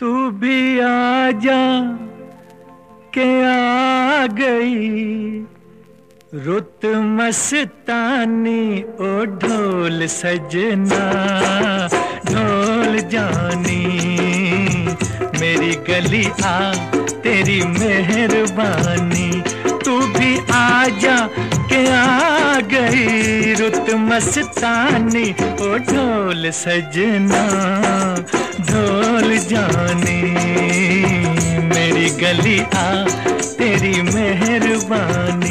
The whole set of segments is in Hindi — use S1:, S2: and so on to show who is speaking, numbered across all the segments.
S1: तू भी आ जा के आ गई। रुत मस्तानी ओ ढोल सजना, ढोल जानी, मेरी गली आ तेरी मेहरबानी। तू भी आ जा के आ गई। रुत मस्तानी ओ ढोल सजना ढोल जाने। मेरी गली आ तेरी मेहरबानी।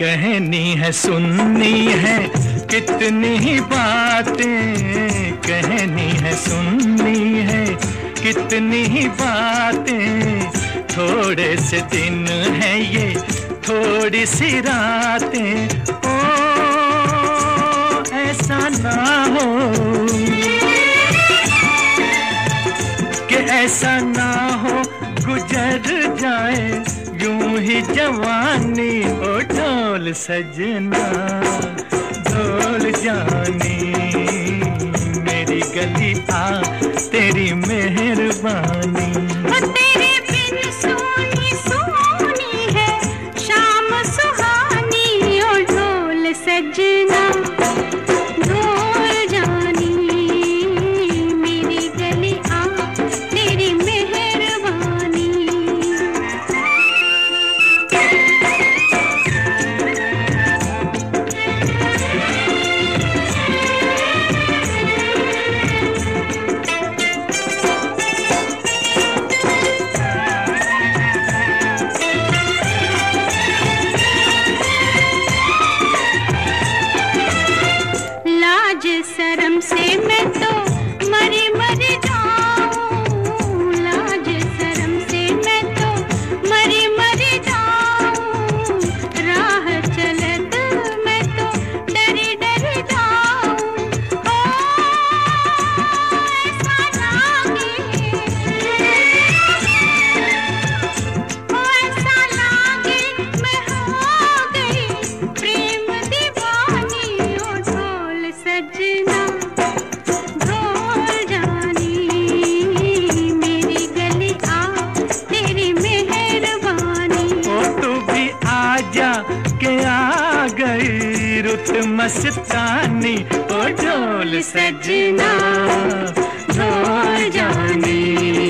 S1: कहनी है, सुननी है, कितनी ही बातें कहनी है, सुननी है, कितनी ही बातें। थोड़े से दिन है ये, थोड़ी सी रातें। ओ, ऐसा ना हो कि ऐसा ना हो गुजर जाए, यूँ ही जवानी ओ ढोल सजना ढोल जाने। मेरी गली आ तेरी मेहरबानी।
S2: है शाम सुहानी ढोल सजना। शर्म से मैं तो
S1: मस्तानी ओ ढोल सजना ढोल जानी।